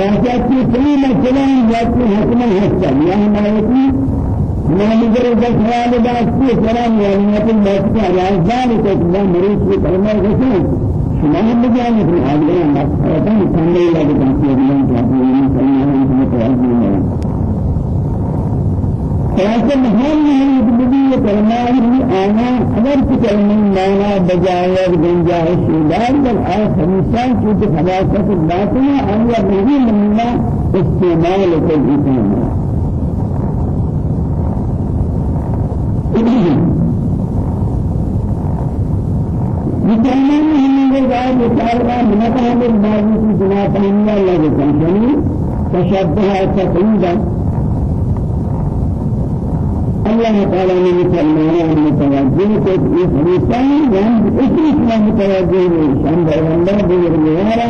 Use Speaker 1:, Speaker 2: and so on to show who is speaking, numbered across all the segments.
Speaker 1: في كل مسألة يأتي حكمة حسن يعني ما يأتي ما نجر بسوال باسي كلام يعني يأتي باسي على ذلك كذا مريض في كلمة حسن هم بجانب في هذا الأمر هذا كان لا يجب أن يكون هناك كلام مهم ہے بدی کلمات بھی آنا اگر کہ کلمہ مانا بجائے گنجائش دار بل آخر انسان کی خلاصت باطنہ آیا نہیں مننا استعمال کو انسان مسلمان ہم نے جائے مطالبہ منقہ میں بازی کی جناب اللہ لگے کنشنی تشبہ تقریبا الله تعالى من مسلمان متوجه کو اس حدیثان ہم اس میں متوجه ہیں شان پیغمبر بزرگ میارا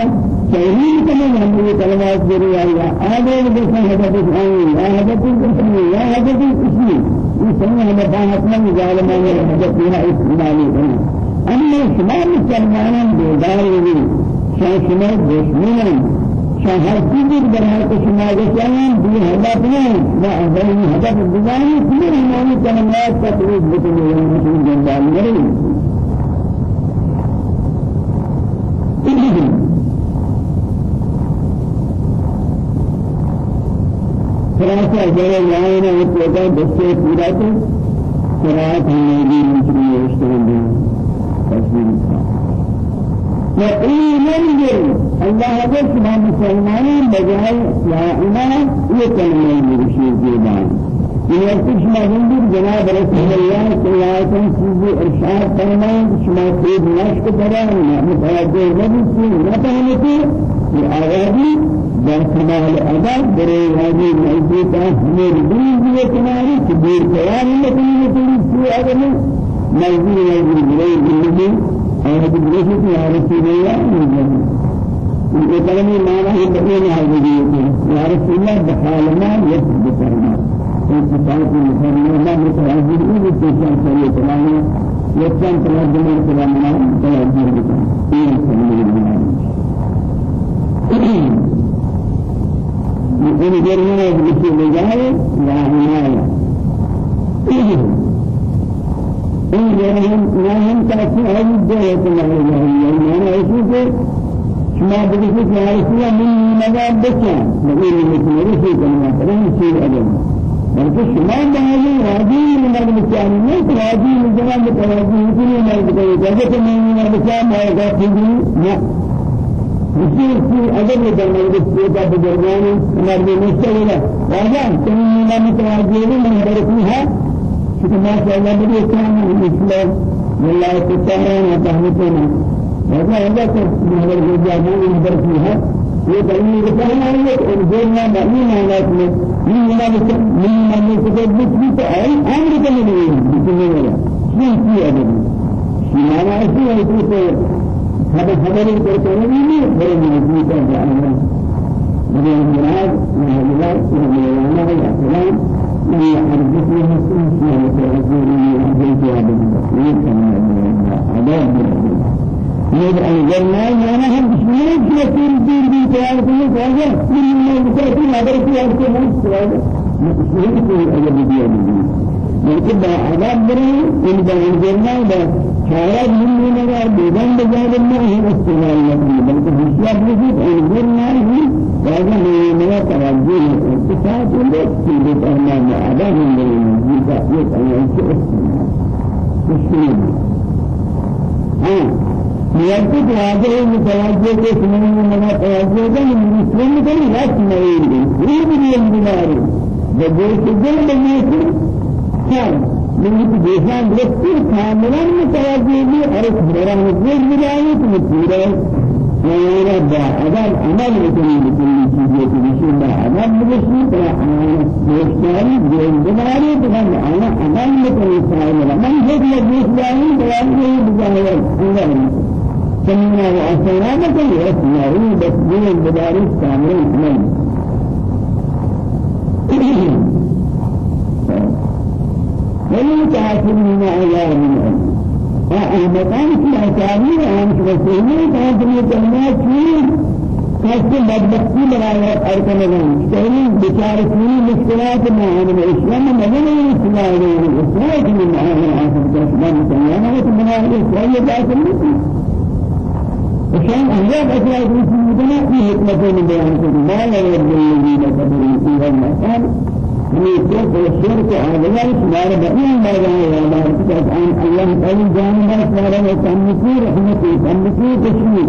Speaker 1: شہری کنے ہم یہ کلمات ذری آیا آگے بسن حدث آئی یا حدث اسم یا حدث اسم یہ سمجھ ہمیں بات میں ظالمان حدث یہ استعمالی کرنا اما شما مسلمانان بیدار ہوئی شان شما دشمنان شهر كبير برهة شما جسيان دي هدف نہیں لا أهل هدف الدنيا كبير هنالي كلمات تقريب بتنين مسلم جنبال مرين خلاصة جرى لعينا وتوقع بسيط پورا قرآن هنالي مسلم يشتغل تصوير وقيل الله أكبر ما مسلمان بجاي إمام يكلم المرشد جيبان يرتش ما بندر جناب رسول الله صلى الله عليه وسلم إرشاد فرمان شما خود نشك ترى متوجه نبي نتهمتي الأغادي بكمال أدب بري هذه الموجودة من دين كمالي كبير كلام يقول في أدب موجود موجود بري أنا بدرس يا رسول الله الكلام ما له بين هذه يا رسول الله بحالنا يسد فرما انتصارات المفرما ما متواجد إلى التجار سريع كلام يتجار كلام دمار كلامنا تواجد بكم سبيل الله من جرمنا بسم الله لا عناية جرهم نهم تأثير هذه الدولة الجاهلية يعني أشوف ما بدي تعرفوا من نقول مثل رسول كلمة فلان شيء أجل بلکہ شما بہائی راضی من البچانی نہیں راضی من جناب تراضی اتنی مرد کرے جب کہ میں نے بچا میں گا تھی نہ اسی اسی اگر یہ درمیان کے سیدا بزرگان میں مستقل ہے راجا تم نے متراضی نہیں برکھی ہے فما شاء بالإسلام والإسلام والله تعالى وتهلكنا هذا هذا كمهر الجاب والبر فيها وبني ربنا ورجعنا بني مالاتنا من مالك من مالك تجد بيت أي أمر كمان بيتنا شيء شيء هذا ما أنا أشوف هذا هذا هذا اللي كرتونه مني هذا مني كذا أنا من المراد من المراد من المراد أي حركة كل حاجة كل ما بتأتي ما بركي أنت هم سؤال مشهور في أجل بيا تعالى كل حاجة من المكاتب نظر في هذا المستوى مسلم في أجل دين ممكن عذاب بري إن بأنزلنا بحالات من من هذا بدن بجانب ما هي استغلال لكن بلکہ ہشیار نہیں أنزلنا هي هذا من توجه الاتصال والتي بأمان عذاب من المجيزة يتعين مشكلة ها يرتب هذا المتوجه کے سننے میں منا توجہ کا مسلم کو لا سنائیں گے یہ بھی اندار ہے جب یہ بنے ہاں من کاملا متوجہ بھی اور خبران مجھے مجھے تو پورا ويرى بعدم عمل بكل بكل شيء يتبشر بعدم بكل فلا عمل يشتري جين جباري بكل أنا عمل بكل سائل من هذا يجلس جاني بيان بجاهر الله سمعنا وأسمعنا بكل يسمعون بس جين جباري كامل من ومن كافرين عيار من أحمدان في أسامي عن كانت من كلمات فيه کسی بدبختی برای ارکنگان چنین بیچاره کنی مشکلات هم اسلام مدن اسلام اسلام ما هم آخر اسلام مسلمان تو بنا اسلام یہ بات نہیں وشان أهل أسرار المسلمين في حكمة بيان كل ما يرد الذين كفروا في من الشرك عادلا سبحانه بأي ما جاء الله سبحانه الله تعالى جانب سبحانه وتعالى رحمته تمكي تشميل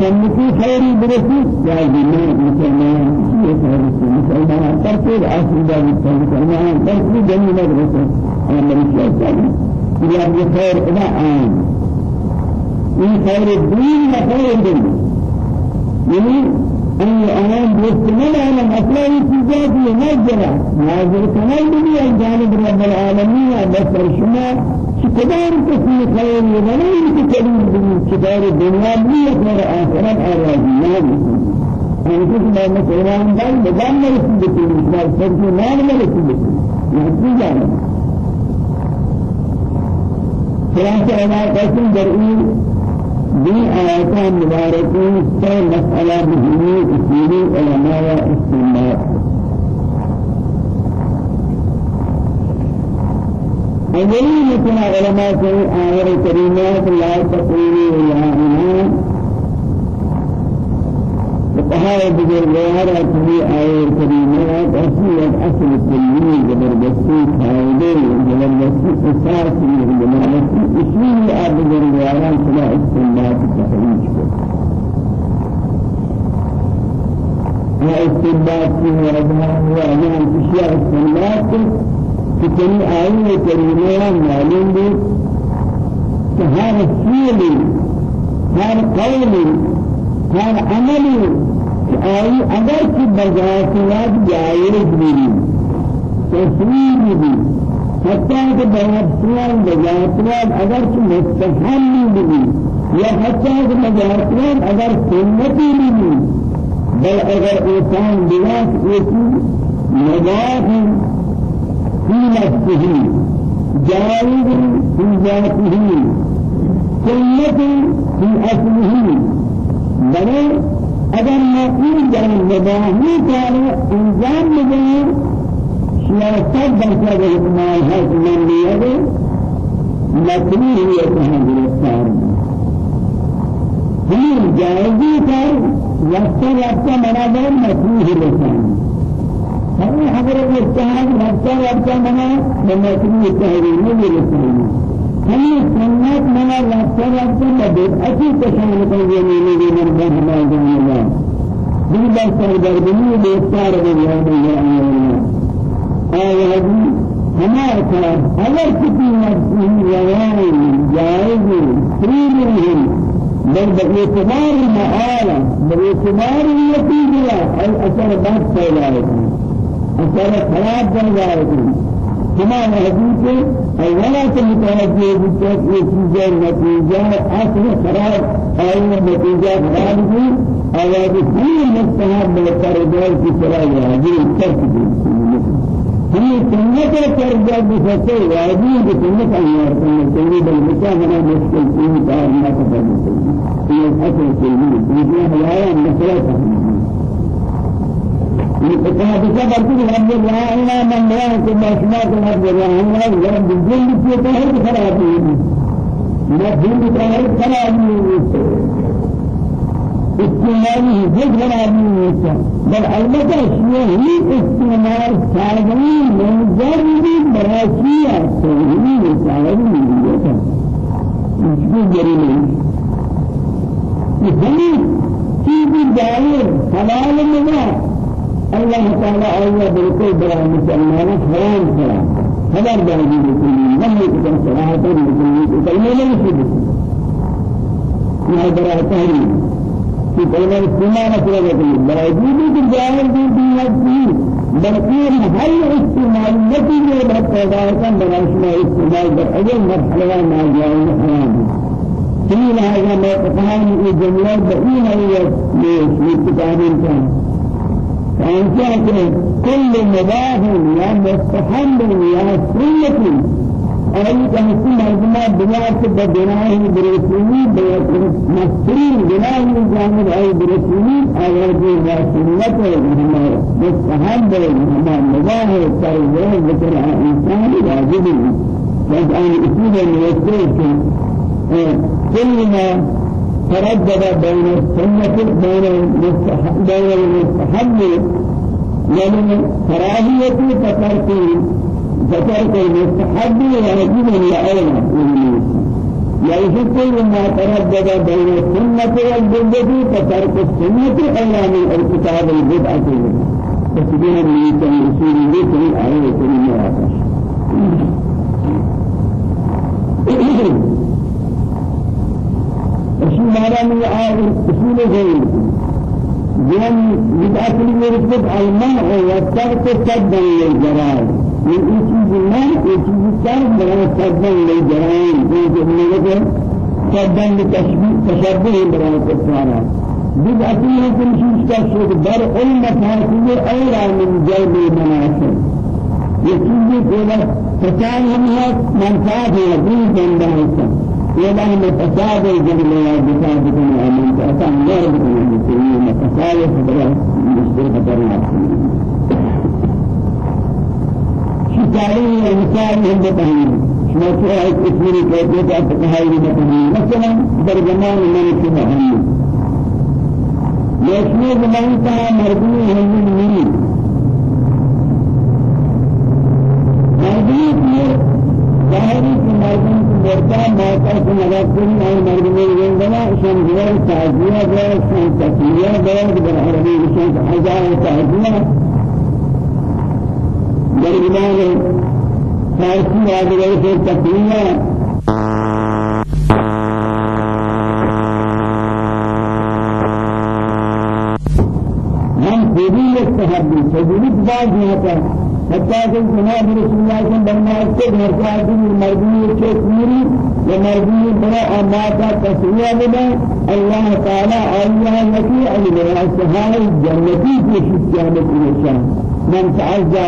Speaker 1: تمكي خيري برسي يا جماعة مسلمان شيء خير مسلمان عاصم دار مسلمان تركي جميل برسي أنا من الشيء يا خير إلى عام من خير الدين وخير الدنيا يعني أن الآن بيستمر على أصلاً التجارة نجرة. نازل كمال الدنيا جانب رب العالمين بس الشمال شكدار كثير خير ولا يتكلم شكدار الدنيا بيه خير آخرة أراضي أنا كنت ما مثلا قال بدل ما يسيب كل مثال فرق ما ما يسيب يعني جانب. خلاصة أنا قسم درئي دي آيات مباركين سي مسألة بهني أصول علماء استنباط أولي مثل علماء آية لا يا إمام فقهاء بزرگوار اصلی آئے کریمات اصلی أصل کلی زبردستی فائدے زبردستی أساس زبردستی اصول آب بزرگواران سلا استنباط تخریج کو یا استنباط کی ہوا یہاں اشیاء استنباط. کہ تنی آئے کریمات معلوم بھی کہ ہر فیلی ہر هر عملی آئی اگر کی بجاتیات جائز بھی تصویر بھی حتى کہ بجاتیات بجاتیات اگر کی مستحل بھی یا حتى کہ بجاتیات اگر سنتی بھی بل اگر انسان بلاس ایسی مباح في نفسه جائز في ذاته سنة في أصله بلے اگر مقیم جان مباہی کارے انجام بدے سیاست درجہ احتمال ہے کہ من لیا دے مکروہ ہے کہاں گرفتار ہمیں جائزی کر رفتہ رفتہ منابر مکروہ لسان ہمیں حضرت اتحاد رفتہ رفتہ منا مکروہ تحریر میں لسان ہمیں سنت منا رابطہ رابطہ بدل اچھی کشان کو یہ نہیں نہیں مرد ہمارا جانے گا دل بر سر گردنی بیستار ہو گیا ہے آیا جی ہمارا کار اگر کسی نفسی روان جائز فریلی بل باعتبار المعالة باعتبار النتيجة أي أثر بس ہے أثر خراب بن تمام حديث أولا تمتوجه بك نتيجة نتيجة أصل خراب أو نتيجة خراب دي أو كل مستحب بالتردد في سراء هذه الترك هي سنة التردد بفتح واجب بسنة أنوار سنة تريد المكان أنا مشكل فيه تعالى ما تفعل هي الأصل كلمة هي حياة مسألة الكتاب كبر كل رب إله من لا كل أسماء رب إله إلا بالجن في تهيد خراب ما جن تهيد خراب استعماله جد خراب بل البته شيء استعمال ساغني من جرد براشيا سهولي ساغني مش جريمة يفهم في داير حلال منه الله تعالى أولى بالكل برا مسلمان حرام. حرام خبر دادي بكل من يكتب صلاة بكل كلمة لا يشبه ما برا تهري في كلمة استماع نفسه بكل برا جيبي كجاهل دي دي نفسي بلکہ ہر استعمال بہت پیدا ہے بنا اسماء استعمال در أجل مرحلہ ما جائے حرام في هذا ما تفهم الجملة بقينا هي في كتاب الكلام فأنت كل مباح يا مستحب يا سنة أي كهسي مرجمة بلاد بدناه برسولي مسترين بلاد جانب أي برسولي دي سنة محمد مستحب محمد مباه تربيه ذكر إنسان واجب بس أن أصول الموسيقى كل ما تردد بين السنة بين بين المستحب يعني كراهية تتركه فترك المستحب واجب لأولى يعني كل ما تردد بين السنة والبدعة فترك السنة أولى من ارتكاب البدعة. فسبحان الله كان رسول الله صلى الله عليه وسلم مارا میں آئے اصول غیر. جن بدعت المرتب المنع والترك سدا للجرائم. من اي چیز ما اي چیز ترك برای سدا للجرائم. جو جمله سدا لتشبيه تشبه برای كفارة بدعت المرتب شيء كشف در علم فاسد أولى من جلب المناسب كذا فكان هم منفعة دين جنبه ولا هم فساد الجبل يا بساد بن أمين فأتى نار بن المسلمين فساد فبرا مشترك برنا شكارين المثال هم بتهين شما ترى اسمي كيف بتهين مثلا برجمان من شبههم ليش زمان كان مرضي هم من موقع سے مدد کریں اور مرد میں رنگنا شان جوار تعزیہ جوار شان تسلیہ جوار در عربی شان ہزار تعزیہ در ایمان فارسی آدھگر سے تسلیہ ہم خودی استحبی خودی بعض ہوتا حتى کہ جناب رسول اللہ صلی اللہ علیہ وسلم کے کا آدمی مردی کے پوری و مردی بڑا اماتا تسویہ بنا اللہ تعالی آئیہ نکی علی السہائی جنتی کی من تعزى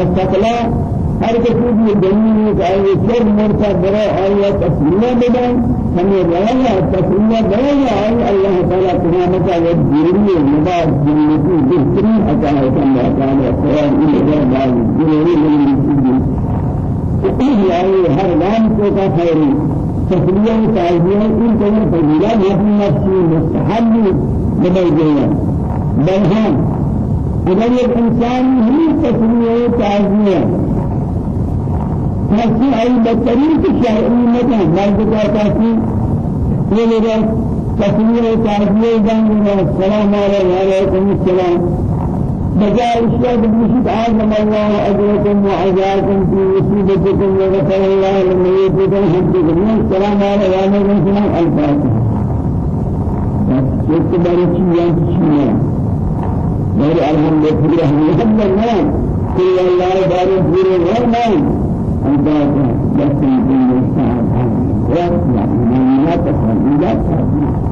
Speaker 1: ہر کسی بھی دلیل ہے کہ یہ مرتا بڑا آئیہ تسویہ بنا ہمیں رہا تسویہ بنا آئی اللہ تعالی قیامت والجرمی نبات جنتی بہترین عطا ہے کہ اللہ تعالی قرآن إلى بعض جرمی من المسجد يعني هر نام کو کا خیر تسلیہ تعزیہ ان کو فضیلہ اپنی نفسی مستحب بدل گیا بل ہاں اگر ایک انسان ہی تسلیہ تعزیہ نفسی أي بدترین کی شرعی مدن مرد کا تاکی یہ لگا تسلیہ تعزیہ جان السلام علیکم السلام. بجاء الشهد بمشد عظم الله أجركم وعزاكم في مصيبتكم وغفر الله لميتكم حدكم السلام عليكم. السلام. الفاتحة. على شيئا شيئا غير الحمد لله. الحمد لله. كل الله بارك فيه غير ما بس من الساعة واسمع من لا تفهم لا تفهم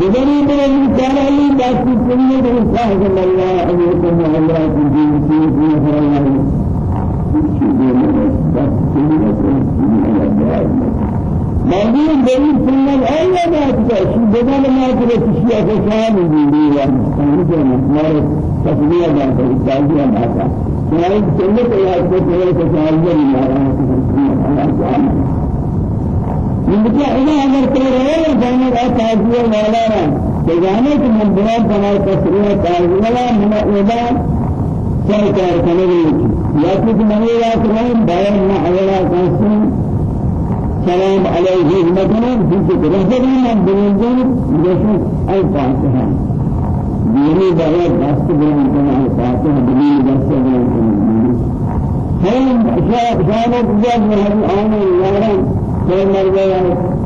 Speaker 1: بدني من الإنسان اللي بس كل من صاحب الله عليكم الله في دين في كل موجود دلیل سنت الله ما تكشف بدل ما تكشف أشياء من دنيا سنجد مار تسمية بعد التاجية بعد يعني سنت يا سنت تسمية من ہے اگر تیرے جانے کا تاجیہ والا ہے کہ جانے کہ من بنا بنا تصریح تاجیہ والا من چل کر کرنے یا کہ من یا کریم بیان نہ اولا قاسم سلام علیہ مثلا في رہبری من بنجن جیسے الفاتحہ دینی بیان دست بیان کرنا الفاتحہ دینی دست بیان کرنا ہم شاہ شاہ جب ہم آنے کوئی مر گیا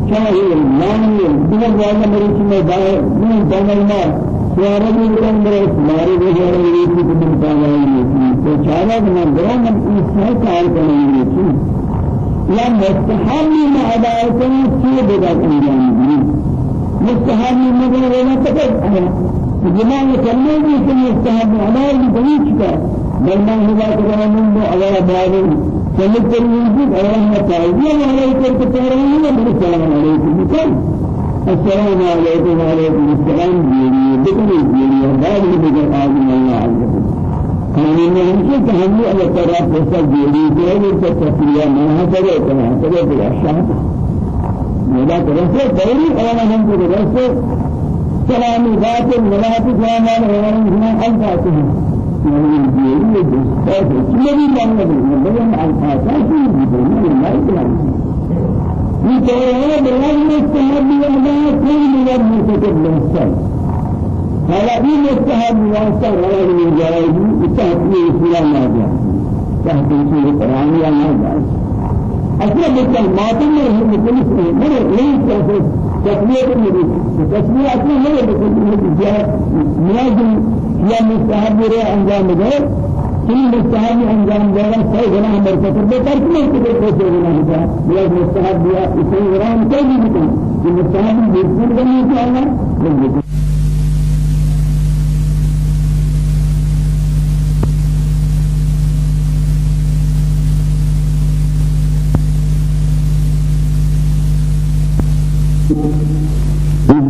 Speaker 1: شاہی مانی دیگر جگہ میری چیزیں دائے نہیں دائے سوارا بھی کم برے مارے بھی جا رہے ہیں کہ تم بتا رہے ہیں تو چارا بنا برا من اس سے کار کریں گے یا مستحب میں عدالت میں چیز بدا مستحب میں مگر ولا تکت جماع کرنے کی کہ مستحب عمل بھی بنی چکا بل من هذا كلام من على باب فمثل يجب أيها تعزيا عليكم تتعرضون بالسلام عليكم. السلام عليكم وعليكم السلام. جيري بكري جيري بعد بكر آدم الله عز وجل. كان من هنشي كهني على طرف وصل جيري تتفيا ما هذا كما هذا بالأشياء ماذا ترسل دوري أنا هم ترسل سلامي ذات الملاك سلام عليهم الفاتحة إيه أصلا بكل ما تمر هم بكل شيء مر ليس تسمية النبي تسمية أصلا بكل من جاء منازل يا مستحب رأي أنجام ده كل مستحب صحیح گناہ مرتکب بے ترک میں کبھی کوئی گناہ نہیں ہے یہ مستحب دیا اسے گناہ کوئی نہیں ہے یہ مستحب بالکل نہیں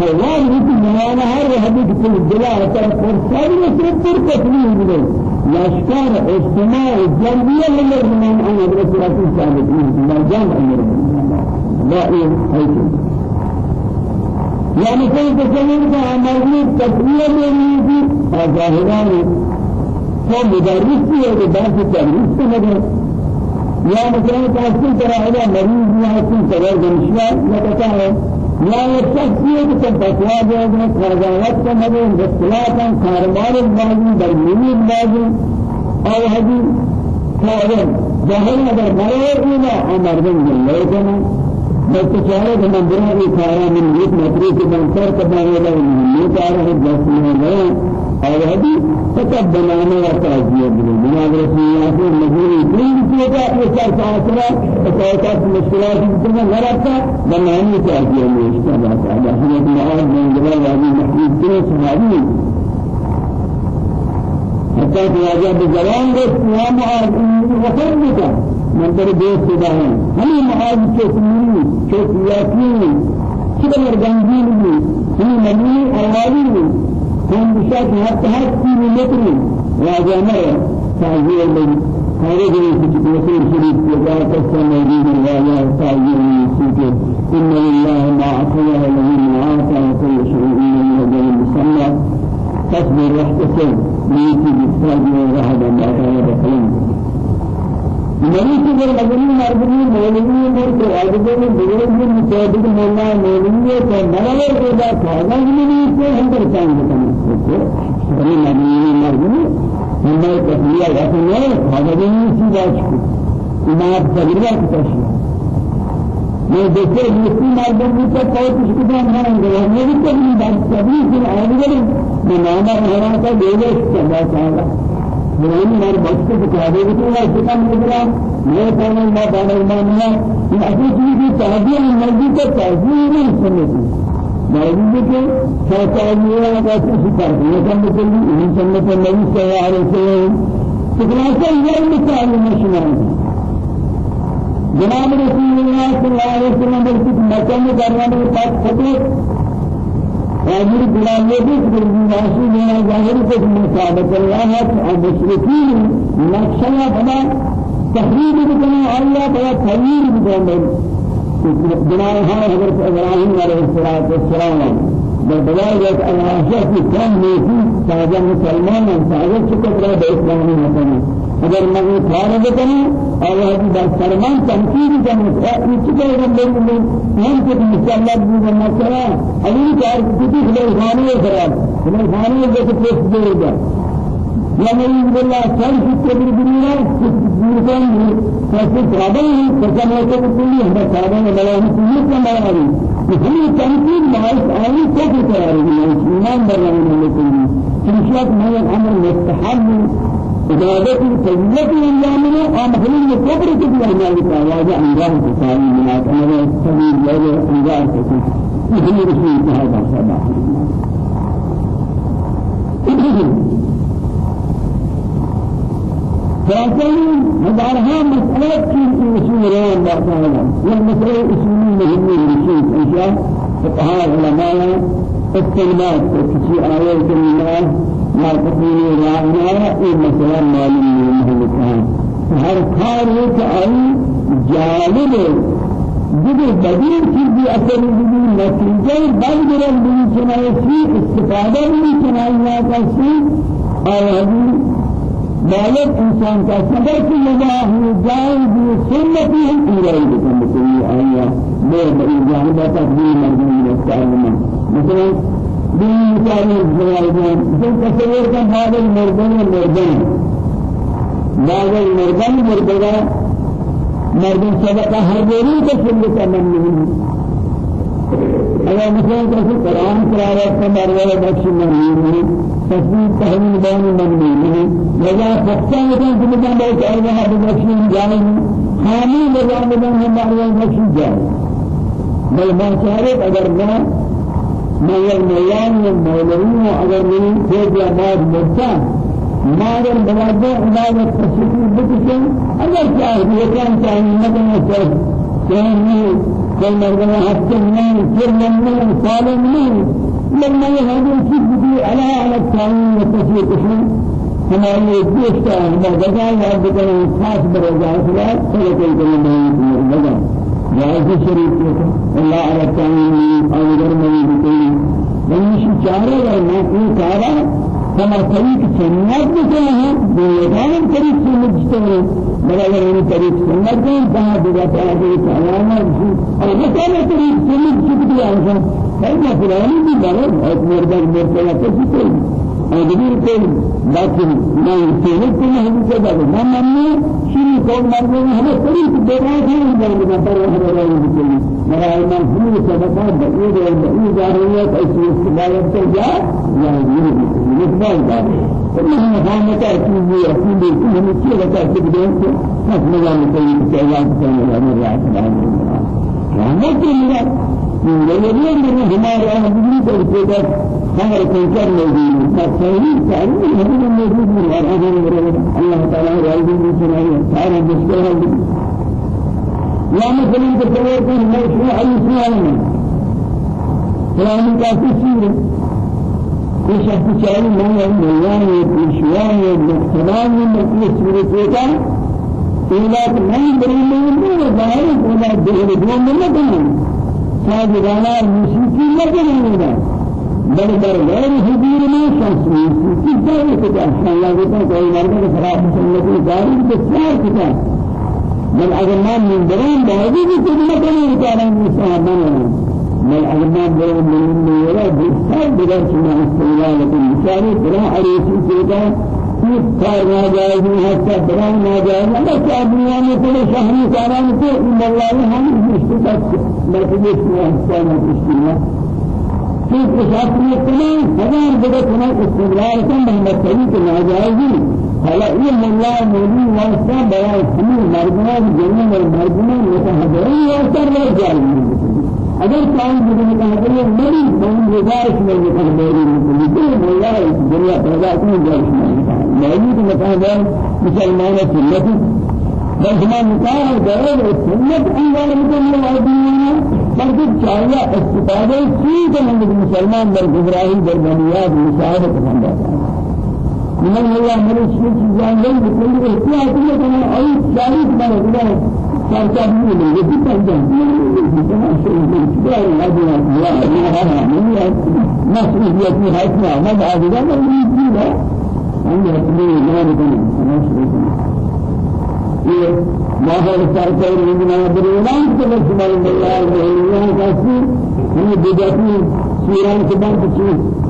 Speaker 1: فوال مثل مانا هر حديث كل الدلاء ترى فرصة مسلم ترك تسمية لشکر اجتماع جنبیه لمر من أنا حضرت رسول ثابت لا جمع أمر لا إيه هيك يعني كيف تسمون كعملية تسوية مريضي ظاهران هو مدرس هي بدرس تدريس كمان يا مثلا كاسين ترى هذا مريض كاسين ترى جمشيا لا تتعلم شخصیت کو بتوا دے گا خرجات کا مدد اختلاف کاروبار بازی درمیانی بازی اور حدی کارن ظاہر اگر مرے اینا أمر بن گئے لیکن بس چارے کہ من برا کارا من ایک مطری کے بنتر کبھارے لے یہ کار ہے جس حدی فقط بنانے کا تعزیہ بنے جناب رسول اللہ کے مجبوری دین کی کا یہ چار ساترا فقط مشکلات جتنا غلطا بنانے کا تعزیہ ہے اس کا بات ہے حضرت معاذ بن جبل رضی محمود کے صحابی حتى هذا الزمان بس يا معاذ وفرمك من در دوست دهان همین معاذ چسمی چسیاتی كده مرجانجين هم مدينة أولي هم بشات حتى حتى متر وجمع تعزير من هذا في كتاب شريف يقال قسم موجود ولا تعزير من سوك إن الله ما عطيه الذين عاطى كل شيء من هذا المسمى. تصبر واحتسب ليتي بالصبر وهذا ما كان بخير کہ اگر مدنی مردمی مولوی ہے تو عادتوں میں بزرگ بھی مطابق مولا مولوی ہے تو مرے کے بعد فائدہ بھی نہیں ہے ہم پر کام کرتے ہیں بڑی مدنی مردمی ہمارے تقریبا رکھنے ہیں فائدہ بھی نہیں سی بات کو امام تجربہ کی تشریح میں دیکھتے مسلم مردمی کا کوئی کچھ کچھ نہیں ہے بھی کبھی پھر آگے میں نامہ ہمارا کا دیوش چاہتا من مر بس کو بتانے کو نا کتنا مجرا میں کون ما بانا ما اصل چیز کی تعبیر مسجد کا تعبیر نہیں سمجھتی مسجد کے ساتھیوں کا کر یہ سب کو ان سب میں نبی صلی اللہ علیہ وسلم سے یہ مثال مشہور جناب رسول اللہ صلی اللہ علیہ وسلم کے مکہ میں کرنے کے بعد خطر هذه بلاد يجب الناسي من ظاهر في مسابقة الله المشركين نقشنا فلا تحريم بكنا الله فلا تغيير بكنا جناب حضرت إبراهيم عليه الصلاة والسلام العاشر في كم نيسي ساجا مسلمان ساجا شكرا بإسلامي مثلا اگر میں یہ پلان بتانا اور وہ بھی بات فرمان تنقید کرنے اپنی چکے ہم لوگ نے ہم کو بھی مشاہد بھی بننا چاہا ابھی کار کسی خلال خانی ہے کرا خلال خانی ہے جیسے پیش دے گا یا میری اللہ سر کی قبر دنیا ملکان میں کیسے برابر ہیں سچا موقع کو پوری ہمیں صاحبوں میں بڑا ہم سنیت کا مارا رہی ہمیں تنقید باعث آئی فکر کرا رہی ہے ایمان بنا رہی ہے لیکن شمشیت میں امر ہوں۔ عبادت الفضيلة الأنجامنا ومخلوق الكفر كبير ذلك واجع أنجام تساوي من أنا سبيل وجه أنجام تساوي مثل رسول هذا سبع فأصلا مدارها مسألة في أصول الله تعالى والمسألة أصول مهمة للشيء أشياء فقهاء العلماء استلمات كشي آية كلمات ما تقول رأينا إيه مثلا معلوم من هذا هر کار ایک آئی جالب دیگر بدیر چیزی اثر دیگر نتیجه بل گرم بھی چنائی سی استفادہ بھی چنائی ناکا سی آیادی مالک انسان کا صبر کی نگاہ جائے بھی سنتی ہم پورا ہی بکن بکلی آیا میں بڑی جانبہ تقدیر مردمی رسالنا مثلا دین مثال الزوائدان جن تصور کا بادل مردن مردن بادل مردن مردگا مردن صدقہ ہر گوری کا سند کا من نہیں اگر مثلا کسی قرآن قرارت کا مرور بخشی مرمین ہے تصویر تحریر بانی مرمین ہے لگا پکتا ہے کہ جنہوں نے ایک ارواح بخشی جائے حامی لگا مدن ہمارے بخشی جائے بل بہت اگر میں اگر ما ما يلميان والمولوين اگر من خود يا بعد مرتان. ما اگر بلاد عبادت تصویر بکشن اگر چاہے یہ کام چاہیے مدن ہے كل مرة حتى من كل من صالح من. لما يهدي الشيء بدي على على التعليم والتشريع كشي كما يدوش كان ما رب كان خاص برجاء فلا فلا كل كل ما يجزاء جائز الشريف الله على التعليم أو غير ما يدري چارة ما في چارة كما طريق سنت بكل ہے بیان طريق سنت جتنے بڑا بڑا طريق سنت ہے جہاں دیگر تعالی تعالی اور مثلا طريق سنت جتنے ہے فإن فلان بھی بڑا بہت مردان مرتبہ کسی کوئی أدبير كل لكن ما يصير كل هذا كذا ما مني شيء كون مرضي هذا طريق بداية هي اللي نبر هذا الرأي بكل مرا ما هو سبب بعيد بعيد جارية أشياء استباية تجا يا يريد يقبل ذلك كلهم هم تأكيد أكيد هم كل تأكيد بينك ما سمعنا مثل كلام كلام الله تعالى ما كل من غيرين من هناك أنا بدي كذا خبر كنكر موجود فسهل تعلم هذا موجود من الأرض الله تعالى رايد من سنائه تعالى بسكره لا مثلا تصور كان مشروع سؤال فلان كافي سيره في شخص شاعر ما يعلم في شوان مختلان من سورة كذا إلا من بريء من ظاهر ولا دهر دون من ساجدانا موسیقی نکنینا بل بل غیر حضور میں شخص موسیقی کہ احسان لگتا ہے کوئی مرد کو خراب سنتی داری بسیار کتا بل اگر ما من درون باوی بھی کچھ نہ کرنے چاہتا ہوں مسلمان بل اگر ما درون من میرا بسیار بگر سنا استعمال کو مشاری بلا عریسی خوب کار ناجائز نہیں ہے بران ناجائز ہے بس آدمیوں میں پورے شہری کاران کو ملال ہم مشکل مرکز کیا حصہ میں کچھ کیا کہ پرشاد نے تمام ہزار جگہ تمہیں استقلال کا محمد صحیح کے ناجائزی حالا یہ ملا مولی واسطہ بڑا سمیر مردمہ جنوں اور مردمہ متحدری واسطہ لے جائیں اگر کام جنہوں کا مطلب ہے بہن گزارش میں یہ کر دنیا پیدا کیوں گزارش موجود مكان مسلمان سنة بل هما نکاح دار سنت انوار مکمل آدمی بلکہ چاہیے استفادہ چیز من مسلمان در گزراہی در بنیاد مشاہدہ کرنا من الله من الشيء جان لي بكل احتياط لنا أي ما شرطة من بيتنا شيء من هذا من مسؤولية هذا ما بعد ذلك ما يجي هم يحكمون ذلك ما هو السرطان من بنا بريلان كما سبحان الله وإله كاسي هم بدأتي سیران کے بعد کچھ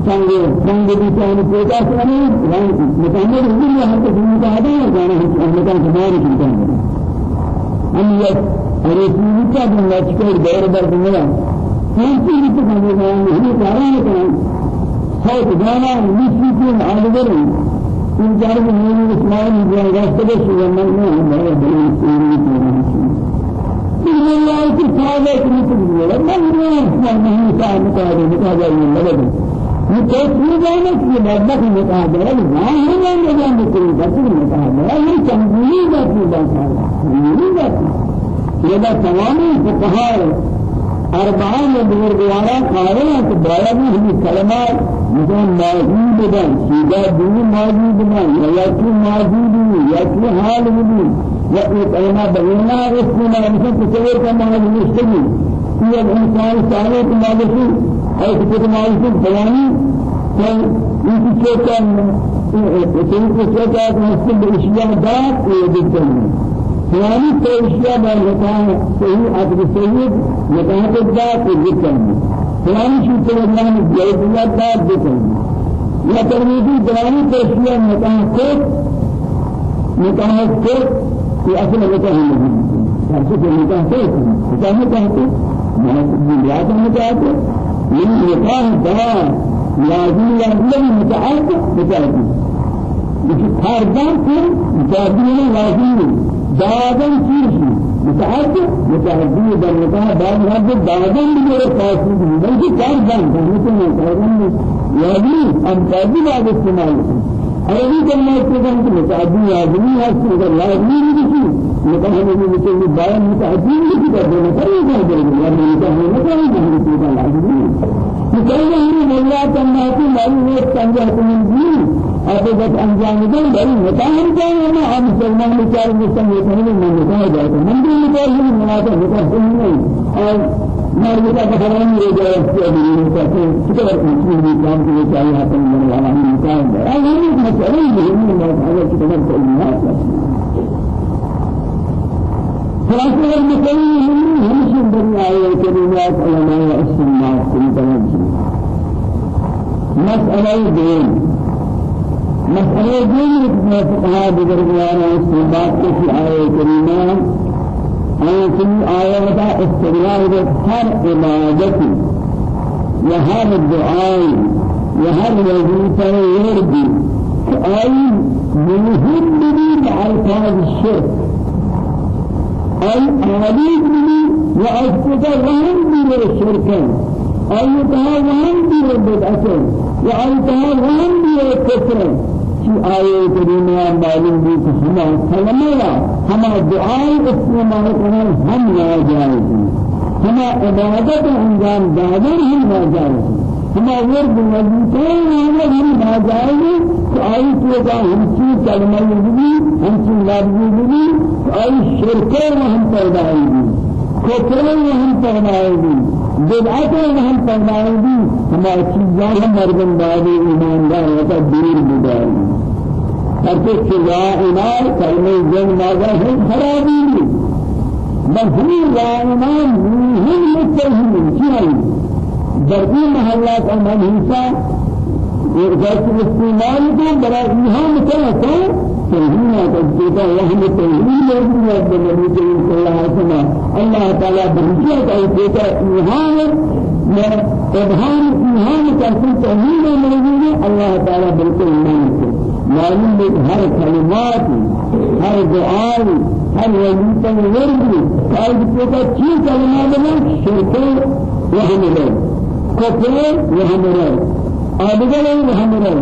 Speaker 1: سانگے سانگے بھی چاہنے پیدا کرنے رنگ مکانہ رنگی میں ہم کا آدھا ہے جانا ہے کہ مکان سماری کی کرنے ہم یہ ارسیلی کا بھی لچکر دور بر دنیا ہم چیزی تو کرنے گا ہمیں کارا ہے کہ سوت جانا مشری کی میں نہیں اسلام جو راستہ سے من میں ہمارا بڑی سیری کی الله كتابة كتب ولا ما هو ما هو كتاب كتاب كتاب ولا متوسط جانا في بعض كتاب ولا ما هو ما جانا في بعض كتاب ولا هي تنبيه ذات ذات تنبيه ذات هذا تمام فقهاء أربعة من الروايات قالوا أن براءة هم كلمات مثل موجود بن سيدا دين موجود بن يأتي موجود يأتي حال موجود يأتي كلمة بينا اسمنا مثل تصور كما هو مستوي هي الإنسان صالح ما بشي أي كتب ما بشي بياني فإن كتب إن كتب مسلم بأشياء ذات ويدكتني فلاني تأشياء بأشياء صحيح أدري صحيح نکاح کے بعد ذکر فلانی شو تمام جائزیات بعد ذکر یا ترمیزی دلانی ترشیہ نکاح کو نکاح کو یہ اصل نہیں ہے کہ نکاح کو نکاح نکاح کو میں یاد نہیں چاہتے یہ نکاح دا لازم لازم متعلق نکاح لیکن بار کو جادی لازم دادن چیز متعدد؟ متعدد در نکاح بعد مرد دادن بگیر فاسد بھی بلکہ کار بہت ہے دادن یعنی ہم قاضی بعد استعمال عربی کلمہ استعمال کہ متعدد لازمی ہے کہ لازمی نہیں نکاح بھی کہ بیان متعدد نہیں کر دینا چاہیے کہ یعنی نکاح نکاح نہیں کہ لازمی نکاح میں مولا تناتی لائی ہے تنجا من آپ جب انجام دیں بھائی متاہر جائیں نا ہم مسلمان بیچارے مسلمان یہ کہیں میں نکاح جائے تو من بھی نکاح ہی مناسب نکاح تو نہیں اور میں نکاح کا فرمان یہ جائے اس کے ابھی نکاح سے کتنا مسلم بھی کام کے لیے چاہیے حتم من والا ہم نکاح ہے اور ہم ایک مسئلہ یہ ہے کہ اگر کتنا تعلیمات خلاصہ اگر مسئلہ یہ ہے ہمیشہ بنی آئے کریمات علماء السنہ کی توجہ مسئلہ دین. مسئلہ دین میں فقہاء بزرگوار اس بات کو في آية كريمة آية آية استدلال هر عبادت وهر دعاء وهر وظيفة ورد أي مهم من ألفاظ الشرك أي عالي من وأستدل رحم من الشرك أي تهاون من البدعة وأي تهاون من الكفر کی آئے کریمہ معلوم بھی کہ ہما کلمہ ہما دعائیں استعمال کرنا ہم ناجائز ہما عبادت انجام دادر ہم ناجائز ہما ورد وظیفے ہم ناجائز ہیں تو آئی تو کا ہم کی کلمہ بھی ہم کی لفظ بھی آئی شرکے ہم پیدا ہوئی کفر ہم پیدا ہوئی بدعت ہم پیدا ہوئی ہماری چیزاں ہم مردم دادے ایماندار ہوتا دیر بداری ہرچہ لا الہ کلمہ جن ماذا ہے خرابی لا الہ مهم متهم کیوں دربی محلہ کا من ہنسا ایک ذات استعمال کو بڑا ایہام کرتا تنهينا تجدا وهم تنهينا يقول النبي صلى الله عليه وسلم الله تعالى برجع أي بيتا إيهام من إبهام إيهام تنسي تنهينا من الله تعالى بالكل ما معلوم ہے ہر کلمات ہر دعاء ہر وظیفہ ورد ہر کو چیز کلمات میں شرک وہم ہے کفر وہم ہے آدگر وہم ہے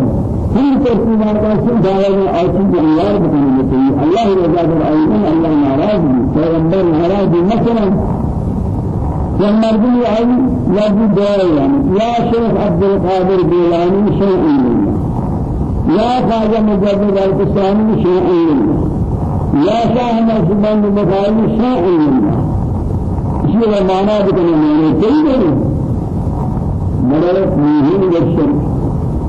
Speaker 1: کا سنجھایا ہے آتی جو اللہ بتانے چاہیے اللہ رضا آئین اللہ ناراض ناراض بھی مثلا یا بھی دعا يعني یا شیخ عبد القادر بیلانی شیء يا خواجہ مجدد القسطانی شيء يا شاہ مرسبان بخاری شيء وہ معنی بکنے معنی چاہیے مرد مہین والشرك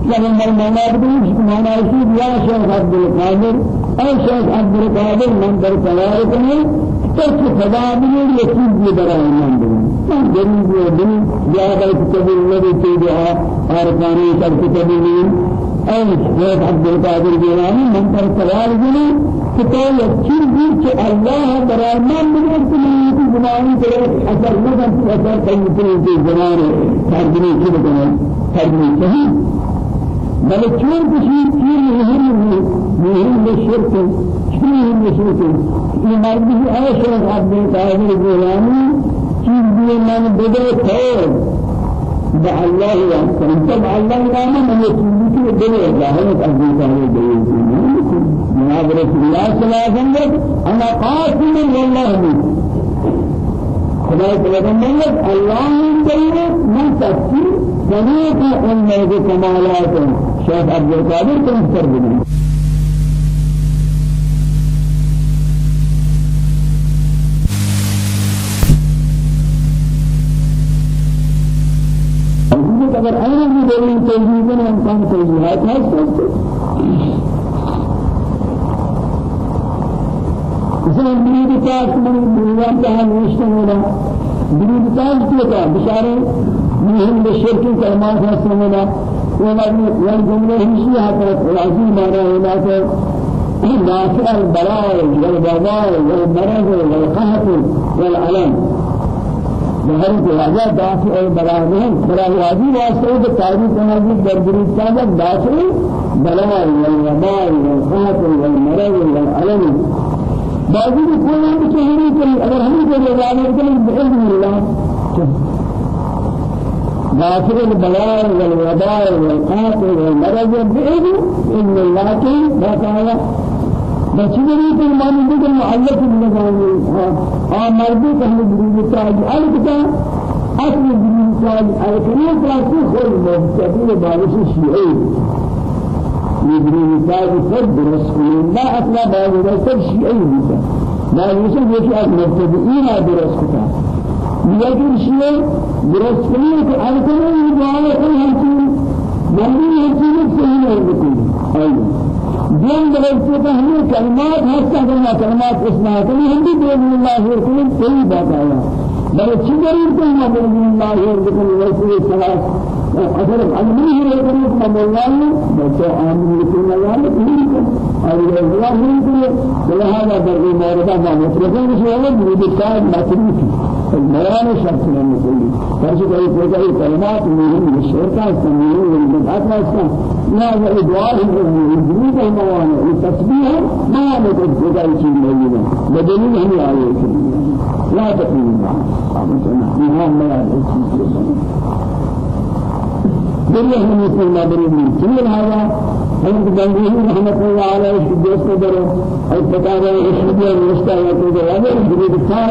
Speaker 1: لما المعنى اس معنی اسی یا شیخ عبد القادر اے شیخ عبد القادر من در کنے تک خدا بھی یقین بھی برائے من جريب ودين جاء كتاب الذي تيجها أركاني سب كتاب الدين أي شيخ عبد القادر جيلاني من پر سوال جني كتاب يكير بير الله برائمان من أنتم في زماني كده أثر في أثر كيف في زمانه ترجمة كده ترجمة صحيح بل چون کسی تیر مهم مهم الشرك مهم الشرك یہ مرد بھی ایسا عبد القادر جیلانی چیز بھی من بدے تھے دع الله يحسن تبع الله نعم من يسمى في الدنيا ظاهرة عبد القادر جيلاني مناظرة الله صلى الله عليه وسلم أنا قاسم والله خدا پیغمبر الله جل من تفسير جميع أمة كمالات. شيخ عبد القادر تنصر بنا؟ اگر أنا بھی دلیل توجیہ میں انسان توجیہات ہے بني بتاعك من بنيان تها نشتمنا بني بتاعك كذا بشارة مهم بالشرك كلمات وما وان جملة هي هذا العظيم ما رأينا نافع البلاء والبلاء والمرض والقهر والعلم بهر جهاز دافع البلاء. من بلاء هذه واسطة التعريف هذه درجة كذا دافع بلاء والوباء والقهر والمرض والعلم بعضی کو نام چہرے کے اگر ہم کو جواب دیں باذن اللہ غافر البلاء والوباء والقات والمرض بإذن الله كي بقايا بچنی کو مان دے کہ معلق بنگانے ہاں مردی کہ بری تاج الکتا اصل بری تاج الکنے کا خود مستقبل بارش شیعی يجري مثال فرد رسول الله أصلا بعض رسول شيئي بيسا ما يوسف از مبتدئين درس كتا لكن شيء درس كلية كألكنا يدعى أي همتين ممنون همتين سهل أيضا. دين درس كتا همي كلمات هستا كلمة كلمات اسمها كلمة هم بي بإذن الله هربكين كي بات آيا بل چیزیں كلمة بإذن الله هربكين ويسوي الثلاث اگر علمی ہے کہ میں مولانا؟ بچہ عامل لکھنے والا نہیں اور یہ اللہ نہیں کہ لہذا در موردہ ما مطلب ہے کہ وہ مدکار مطلوب ہے بیان شخص نے مقولی فرض کوئی کوئی کلمات مهم الشركة السميين والبدعات والسلام لا وإدوار الجنود الموانا التسبيح ما نقول كذا شيء موجود بدليل هم آية لا تقول الله نعم ما يعرف دنیا ہم نے فرما بری نہیں چلیے ہوا ہم بندی رحمت اللہ علیہ اس دوست کو درو اور پتا ہے اس میں رشتہ ہے کہ وہ اگر جدید تھا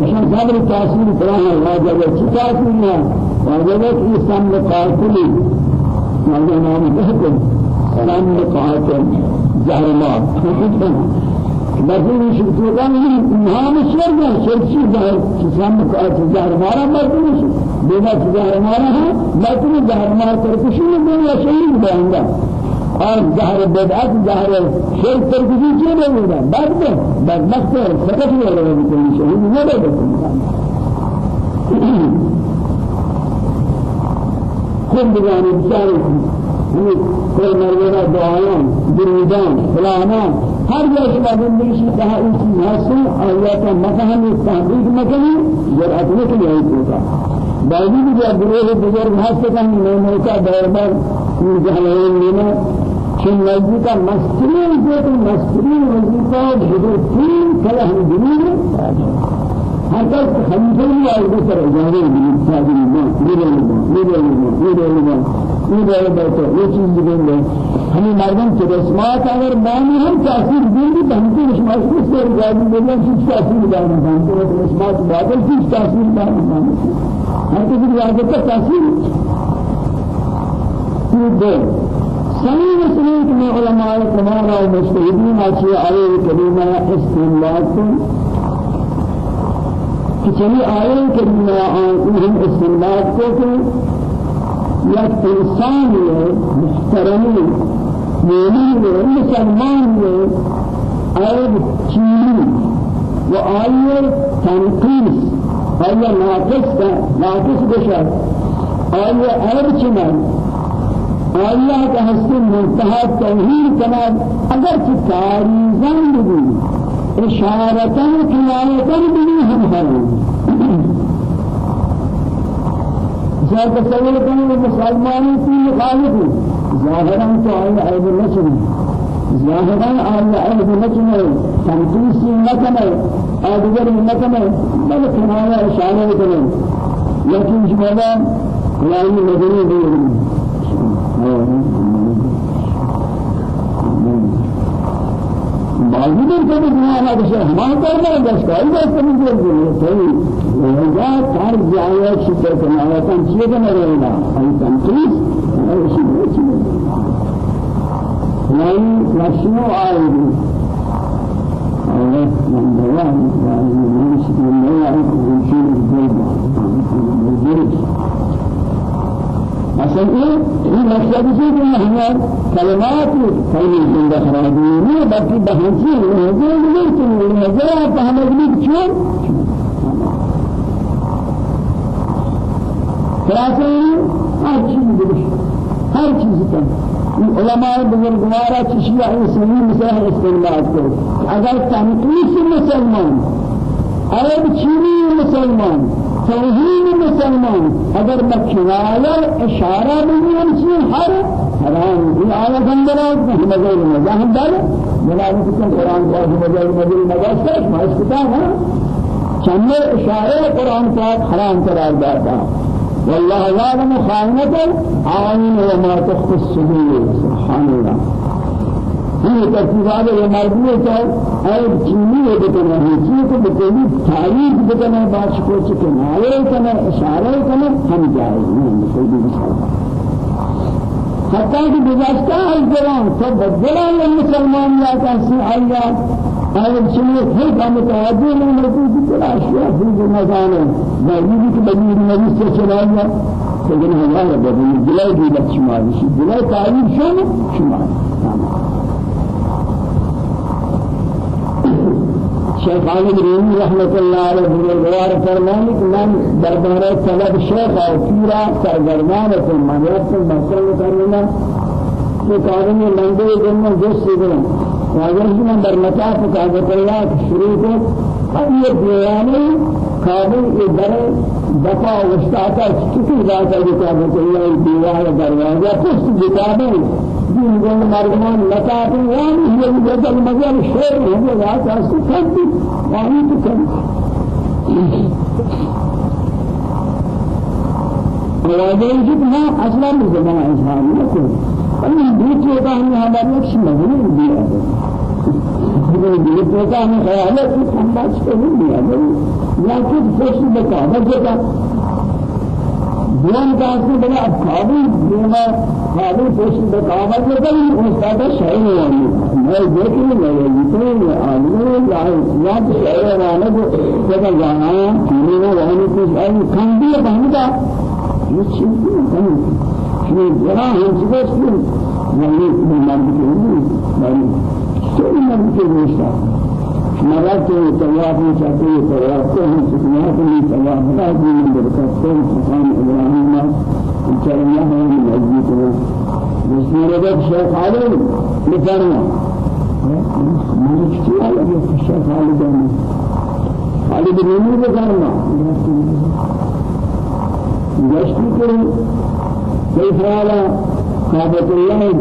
Speaker 1: مشان صبر تاثیر فراہ ہے واجہ ہے چتا ہے واجہ ہے کہ اسلام نام ہے سلام میں قاتل زہر مردم شرطان نام شرط شرطی ظاهر اسلام کا ظاهر ہمارا مردم دینا ظاهر ہمارا ہے مردم ظاهر ہمارا ترکشی میں یا شہید بہنگا اور ظاهر بدعت ظاهر شرط ترکشی کیوں نہیں ہوگا بعد میں بعد سکت ہوا رہا ہے کوئی شہید نہیں رہا خود بجانب بچارے کوئی مرد دعایان درودان فلانان ہر جگہ شما زندگی کہا اس محسن آیات مفہم تحقیق مکنی جرأت نکنی ہے کوتا بعضی بھی جب گروہ بزرگ حاصل کرنے میں موقع دور بار جہلین لینا چن نزدیک مسترین جو مسترین وظیفہ بزرگ تین کلا ہم دنیا حتى خمسين يا بسر جاري من سادي ما یہ بڑے بات ہے یہ چیز بھی ہے ہمیں مردوں کے رسمات اگر مانی ہم تاثیر دیں گے ہم کو رسمات کو سے راضی بولنا کچھ تاثیر ڈالنا ہم کو رسمات بادل کی تاثیر ڈالنا ہم کو بھی راضی کا تاثیر۔ یہ دو۔ سمي مسلمين من علماء الكبار والمجتهدين أشياء عليه كلمة استنباط کہ چلی آئے کہ ہم استعمال کو۔ کہ یک انسان ہے محترمی مومن ہے مسلمان ہے عیب چیری و آئیے تنقیس آیا ناقص کا ناقص بشر. آیا عیب چنان آیا کا حسن منتہا توحید کنان اگر چی تاریزان بھی اشارتاً کنایتاً بھی ہم حرام جاء تصور کرنے مسلمانوں کی مخالف ظاہراً تو آیا عیب نہ ظاهرا آل عهد نكمل تنقيس نكمل أدبر نكمل بل كناية إشارة نكمل لكن شمالا قرآن مدني بيقول باوجود ان کہ دنیا میں کچھ ہمارا کرنا ہے بس کوئی بات نہیں ہے وجہ ہر جائے شکر کرنا ہے تم چیز نہ رہے گا ہم تنقیس اور اسی يعني نشنو عائد الله من دوام من شيء من يعرف من شيء الجيد مثلا إيه یہ مقصد ہے کہ ہم کلمات کلمے زندہ خرابی نہیں بلکہ بہنسی ہے جو نہیں کہ نظر آتا ہمیں خلاصہ ہر چیز ہر چیز کا علماء بزرگوارا چشیہ اسمی مثال استعمال کرو اگر تنقیس مسلمان؟ عرب چینی مسلمان توہین مسلمان اگر مکنایا اشارہ بگیم چی ہر حرام یہ آیت اندر ہے کہ مزید مزاہم دار جناب کتن قرآن پاک مزید مزید مزاہم ہے ما اس کتاب ہے چند اشارہ قرآن پاک حرام قرار داتا والله يعلم خائنة الأعين وما تخفي الصدور. سبحان الله. یہ ترتیبات یہ مرضی ہے اور چینی ہے بتنا ہے چیز کو بتنی تعریف بتنا باش کو چکے نارے کنا اشارہ کنا ہم جائے نہیں کوئی بھی حتى کہ لا تحسن آیات هذا الشيء هل كان متواجد من مرتبة الأشياء في المكان ما يجي كبدي النبي صلى الله عليه وسلم لكن هذا بدي بلا بلا شمال شيء بلا تعريف شنو؟ شمال. شيخ خالد رحمة رحمة الله عليه بزرگوار فرمانی کہ من دربار طلب شیخ اور پورا سرگرمان سے منیت سے مسئلہ کرنا کہ کارن لنگے جنوں جس سے واجب من در مطاف کعبۃ اللہ شروع کو اب یہ بیانی کابل کے در دفع وسطاتا کسی بات ہے کعبۃ اللہ دیوار دروازہ کچھ کتابیں دین گل مردمان مطاف یعنی یہ بدل مگر شعر ہے بات اس کو کھتی وانی تو کم واجب جتنا أصلا زمان انسان نہ کوئی أنا بيت لك أنا هذا نفس مجنون بيا بيت لك أنا خيالات كم بس كم بيا لكن فش بكا بكا جوان كاسي بلا أبكاري بما هذا فش بكا بكا مستعد شيء يعني ما يجيك ما يجيك يا عالم يا يا شيء وأنا بكا جانا كيني وأنا كيس أي كم بيا بهذا يشيل كم شنو جرا هم سبس كل يعني من مرد كل يعني كل مرد كل مشتا مرات تواف شاكي تواف هم سكنات من تواف. لا دين بركات كل سبحان إبراهيم إن شاء الله من أجيبنا بسم الله الشيخ علي لفرنا مالك شيء على الشيخ علي دائما؟ علي بن لفرنا يشتكي على كعبة الله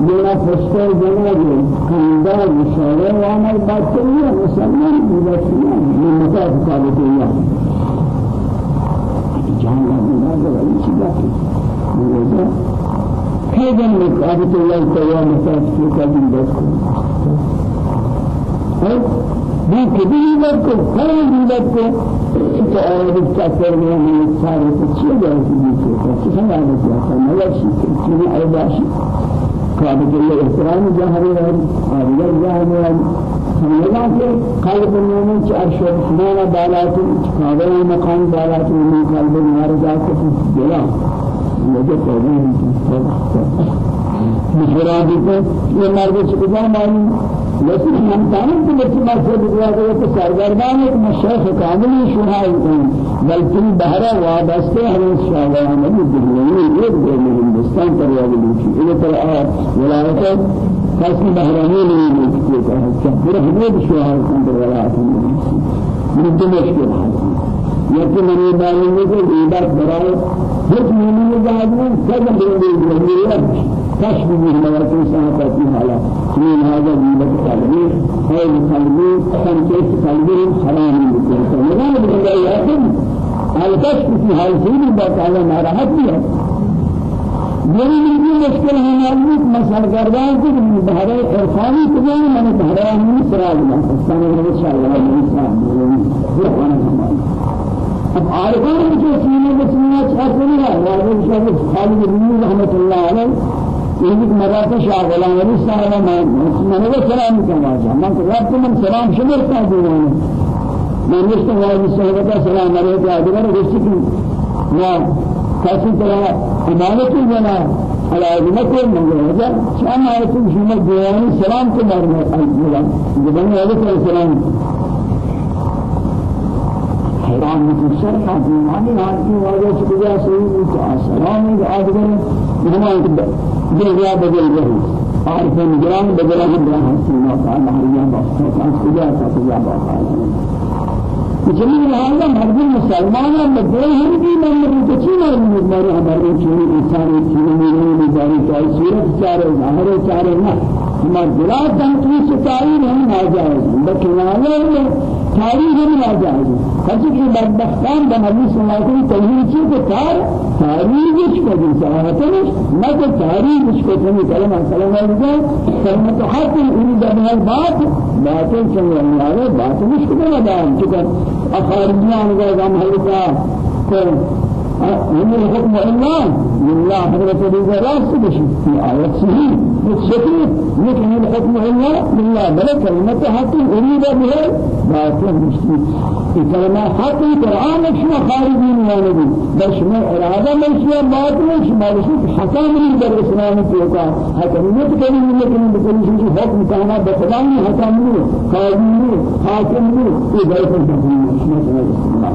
Speaker 1: بلا فستر جناج خندار مشاورة وعمل باطلية مسلمان سلام من مكان كعبة الله؟ جان الله هذا أي شيء باقي وجه كيف من كعبة الله؟ مكان في كعبة الله بھی کبھی بات کو ہر بھی بات کو تو اور کیا کر رہے ہیں سارے کچھ جائے بھی کو تو سمجھ آ گیا تھا میں شی کہ اے باشی؟ قابل اللہ احترام جاہر ہے اور یہ جاہر ہے سمجھنا کہ قلب المؤمن عرش الرحمن بالات قابل مقام بالات من قلب النار ذات بلا. مجھے تو نہیں مشورات کو یہ مرد چکا معلوم لیکن ہم تعلیم کے بچے مقصد دعا کرے تو سرگردان ایک مشیخ کاملی شہائی ہیں بلکہ بہرا وابستے ہمیں شاہدان نبی دلوی ایک دور میں ہندوستان پر یادی کی یہ پر آ ولایت خاصی بہرانی نہیں ملکی ہے کہ پورا ہمیں شہائی ہیں ولایت من دمشق یکی منی دانی میں کہ عبادت برائے ہر مومن جاہد سب بندے بندے كشف من ملك ساعة في حالة من هذا قلبي هاي قلبي كم كيف قلبي حرام بكل فمن بدأ يأخذ الكشف في هذا سيد بات على ناراحت بها یعنی مجھے مشکل ہے معلوم مسئلہ کردان کہ بہرے عرفانی کو میں بہرے ہم سراج میں پاکستان میں انشاءاللہ اسلام أب عارفان کے سینے میں سینے چاہتے نہیں ہے واجب شاہ خالد بن رحمت اللہ علیہ یہ مرات شاغلا ولی سارا میں میں نے سلام کہا جا میں رب من سلام شمر میں مست والی صحبت سلام علیکم اگر رشتہ کی نا کیسی طرح امانت بنا على ابنك من هذا شان عليكم شمر ديواني سلام مارنا اللہ جبن علیکم السلام حیران مجھے شرح دیوانی آدمی واجہ سے کجا سوئی سلام آدگر ہمارے دنیا بدل گئی عارفین گران بدل ہم رہا سینا کا مہریا بخش کا سجا کا سجا بخش جميع هذا مرد مسلمان بدل هم کی من چی من مر ہمارے چیز انسان چیز میں نہیں جاری چاہیے صورت چارے ظاہر چارے نہ ہمارا دلا تنقی ستائی نہیں ناجائز بکنانے تاریخ میں آ جائے گی حتی کہ بدبختان بنبی اللہ علیہ وسلم تحریر چیز کو تار تاریخ اس کو دی صلاحتن نہ کہ تاریخ اس کو تنی کلمہ کلمہ رجاء کلمہ حق اريد بها الباط باطل چنگا نیارے باطل اس کو بنا دائم چکر اخارجیان گئے گم حلقہ هم الحكم الله لله حضرت رضا راس بشي في آيات صحيح متشكل لكن الحكم الله لله. بل كلمة حق أريد بها باطل مشتي كلمة حق قرآن شما خارجين واندي بل شما إرادة من شما باطل شما. رسول حكام من در إسلام فيك حكمية كلمة لكن بكل شيء حكم كان بخدام حكام من خارجين حاكم من إذا يكون شما شما.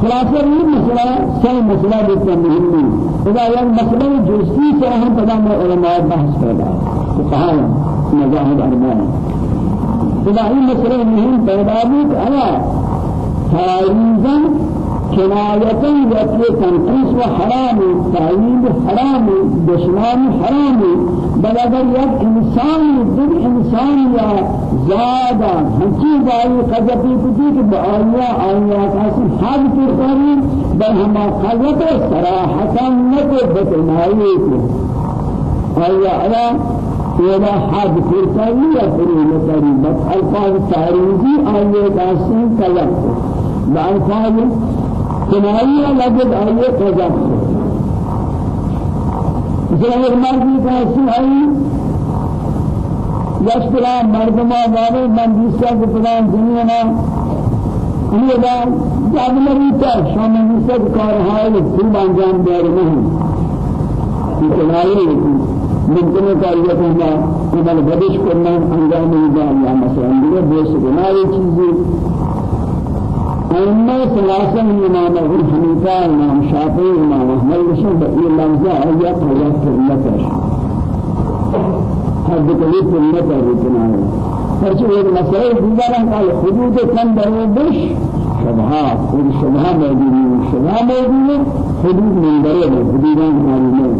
Speaker 1: خلاصہ یہ مسئلہ صحیح مسئلہ دیتا نہیں إذا یہ مسئلہ جزئی سے ہم تمام علماء بحث پیدا فقہاء مذاہب اربعہ إذا یہ مسئلہ مهم پیدا بھی کہ کنایتا یکی تنقیص و حرام تعیین حرام دشمن حرام بل اگر یک انسان دل انسان یا زادا ہنچی داری قذبی بدی کہ بآیا آیا کاسی حد پر بل ہما قذب صراحتا نکو بتنائی کو آیا ولا حد یا پری لکری بس الفاظ تاریخی آیا کاسی کلک بألفاظ کنائیہ لگت آئیے مثلا ایک مردی کا حسن آئی یش پلان مردمہ والے من جیسا کہ پلان دنیا نا یہ دا جاب مریتا شام جیسا کہ کارہائی خوب انجام دے رہے نہیں یہ کنائیہ ممکن ہے کہ یہ کہنا کہ بدش کرنا انجام دے یا مثلا دیگر دوست کنائیہ چیزیں أئمة ثلاثة من إمام أبو حنيفة إمام شافعي إمام أحمد بشر بقي لفظة هي قضاء كلمة حد كلمة كلمة بتناه فرشوا هذا مسألة ديجارا قال حدود كم بروبش شبهات والشبهة موجودة الشبهة موجودة حدود من بره حدودان معلومة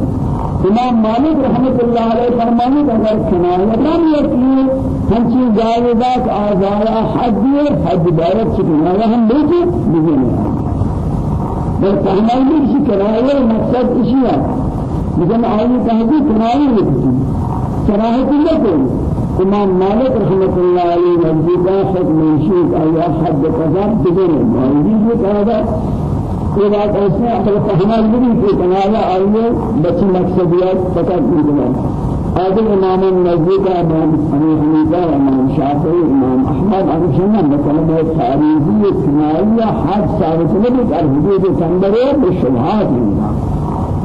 Speaker 1: إمام مالک رحمت اللہ علیہ فرمانے اگر کنایتان یکی ہنچی جائزات آزایا حد دیئے حد دارت سے کنایہ ہم لیتے بگے نہیں بل فرمانے کسی کنایہ مقصد اسی ہے۔ لیکن آئی کہتی کنایہ لکھتی کراہتی نہ کوئی امام مالک رحمت اللہ علیہ وزیدہ حکم شیخ آیا حد قضا بگے نہیں یہ کہا بات ایسے اصل فہمان بھی کہ تنازع آئیے بچی مقصدیات فقط انتظار هذا إمام النزيد إمام أبي حنيفة إمام الشافعي إمام أحمد أبو شنة مثلا تاريخي كنائية حد ثابت لك الحدود تنبري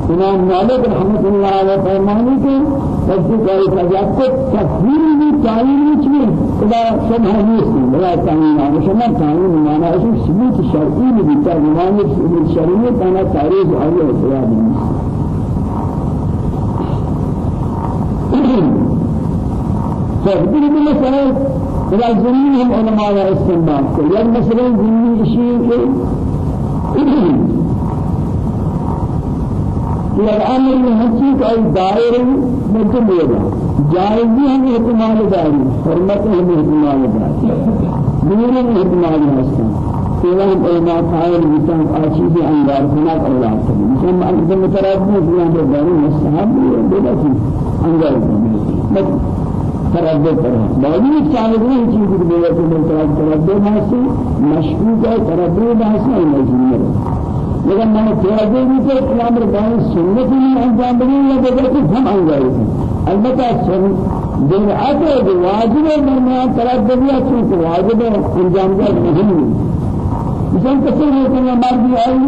Speaker 1: بالشبهات إمام مالك رحمة الله عليه فرمانه کہ تصدیق ہے فجأة کو تفسیر بھی تعین نہیں إذا شبه نیست ولا تعین ہے شما تعین معنی ہے۔ ثبوت شرعی بھی تعین الشرعي أنا تعريف أول سياد فبدل بالمسألة إلى الزمين هم علماء استنباط يعني مثلا زمين شيء الامر میں حقیقت ای دائر ممکن ہوگا جائز بھی ہم احتمال داری حرمت ہم احتمال داری دور احتمال ہستن سلام علماء قائل بسان آشیز انگار خناق اللہ تعالی. مثلا اقدم مترابط میں داری مستحب بلکی انگار خناق تردد کرنا باقی ایک چاہیے نہیں چیز کی بولا کہ میں تردد حاصل مشکوک ہے تردد حاصل ہے مجبور لیکن میں تردد بھی کہ أمر باہر سنت میں أنجام دیں یا بدل کے ہم أنجام. دیں البتہ سن بدعت ہے واجب ہے درمیان تردد یا چونکہ واجب ہے انجام دیں نہیں مثلا کسی نے کہ مرد آئی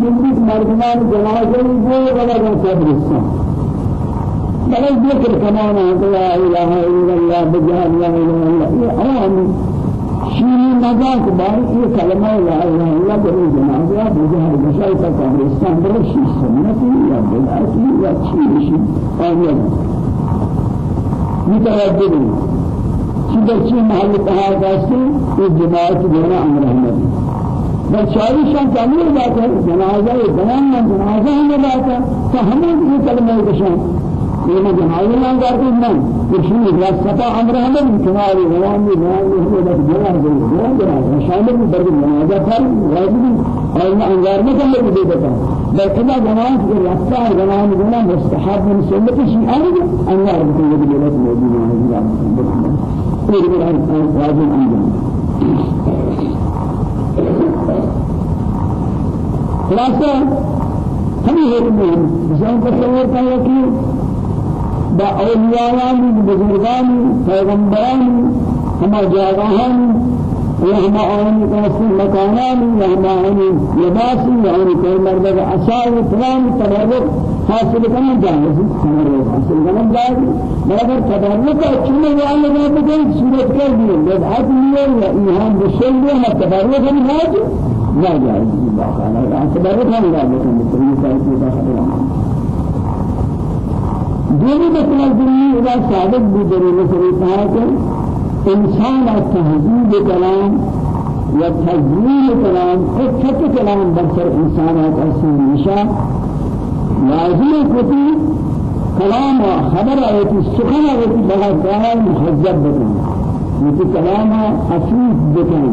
Speaker 1: جن مردمان جنازے وہ غلط ہے قبرستان بل ذكر كمان لا إله إلا الله بجاه لا إله إلا الله. شیری مذاق بار یہ کلمہ لا الہ الا اللہ جنازہ بجا ہے بشای کا قبرستان بر شیش سنتی یا بدعتی یا شیری قانون متعدد چیز چی محل پہاڑ واسطے یہ جماعت دینا أمر احمد بچاری شان کامل بات ہے جنازہ یہ بیان جنازہ ہمیں بات ہے تو ہمیں یہ کلمہ بشان یہ جماعی نہ کرتے ہیں کسی نے ستا أمر ہے میں روان میں ہے بس جنا ہے جنا جنا شامل میں درد جنازہ پر واجب اور انگار میں کم دے دیتا بل اذا جماعت کے راستہ جنان جنا مستحب من سنت شيء ہے انگار میں یہ دلت موجود ہے یہ بھی واجب انجام خلاصہ ہم یہ جان کو تصور کریں کہ با ہما جاگہانی یا ہما آنی کاسی مکانانی یا ہما آنی لباسی یا آنی کوئی مردد اثار تمام تبرک حاصل کرنا جائز تبرک حاصل کرنا جائز مگر تبرک اچھنے والے نے بجائے صورت کر دیئے بدعات لیے یا ایہان بشل ہم تبرک ہم ناجائز لا جائز باقالا تبرک ہم لا بکن دوری مثلا دنیا اذا ثابت سے کہا کہ انسان تہذیب کلام یا تجمیل کلام خفت کلام بسر انسان اصل نشا لازم کوتی کلام خبر آیتی سخن آیتی بہت دار محذب بکن یہ کلام حفیظ بکن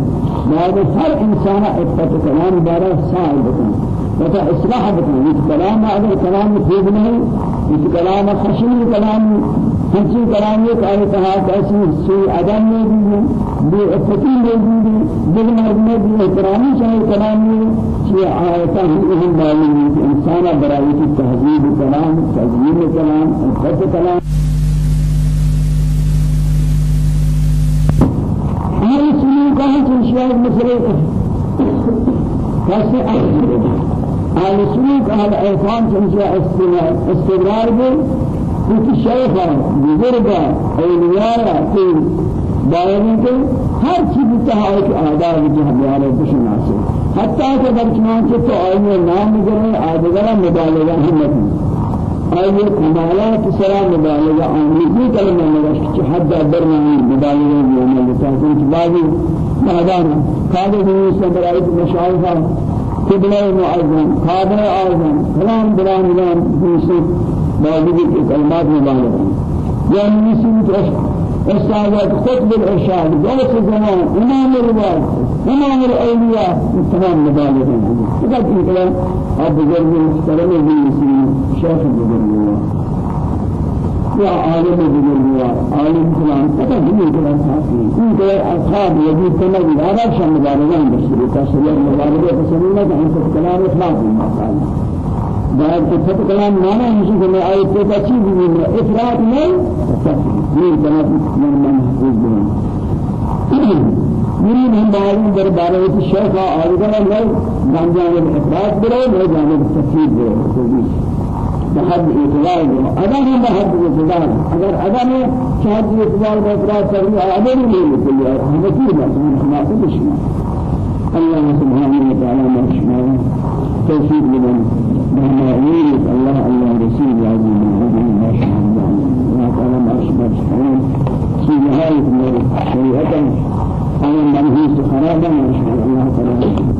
Speaker 1: بعد ہر انسان اتفاق کلام بارہ سائل بکن وتا إصلاح بكون یہ كلام اگر كلام خوب نہیں یہ كلام خشن كلام ہنچی كلام یہ کہ کہا کیسی سوء آدم میں بھی بے افتی میں بھی دل مرد میں بھی احترامی چاہے كلام یہ کہ آیتاں ہم معلوم ہے انسان برائے کی تہذیب كلام تہذیب كلام خط كلام یہ سنو کہاں سے شاید مسئلے کیسے أهل سلوك أهل عرفان چنچا استقرار بو کچھ شیخ بزرگ اولیاء کے دائرے کے ہر چیز کے آداب جو ہمارے بشنا سے حتیٰ کہ درچمان سے تو آئیے نام گرے آدھگرہ مبالغہ ہمت آئیے کمالات سرا مبالغہ آمریکی کلمہ نگشت چھ حد درمانی مبالغہ دیونے لتاکن چھ بازی؟ مہدانا قادر دنیا سے برائیت قبلة معظم قابل أعظم فلان فلان فلان يوسف موجود كلمات مبالغة يعني يسوع استاذات خطب الإرشاد جلس الزمان إمام الرواية إمام الأولياء تمام مبالغة فقط مثلا أبو جرم المحترم الجنسي شيخ الجرم یا عالم بزرگوار عالم فلان پتہ نہیں کہ ساتھی ان کے اصحاب یجی سمجھ دارا شان مبارکان بشری تشریح مبارکہ تسلیمہ کہ ہم کو کلام اخلاق ما قال بعد كتب كلام مانا مشي كنا كتا چیز بھی افراد نہیں یہ بنا من من بنا يريد هم بعضهم در بارے الشيخ نہیں جان جانب افراد برو نہیں جانب تفسیر برو بحد اگر هم بحد اگر میں شاید اعتبار بافراد کریں اگر نہیں لکلی ہے ہم کیر بس ہم خلاف بشنا الله سبحانه وتعالى ما شاء توفيق لمن مهما يريد الله الله رسول العظيم ما شاء الله ما قال ما شاء في نهاية شريعته أنا منهي خرابا ما شاء الله تعالى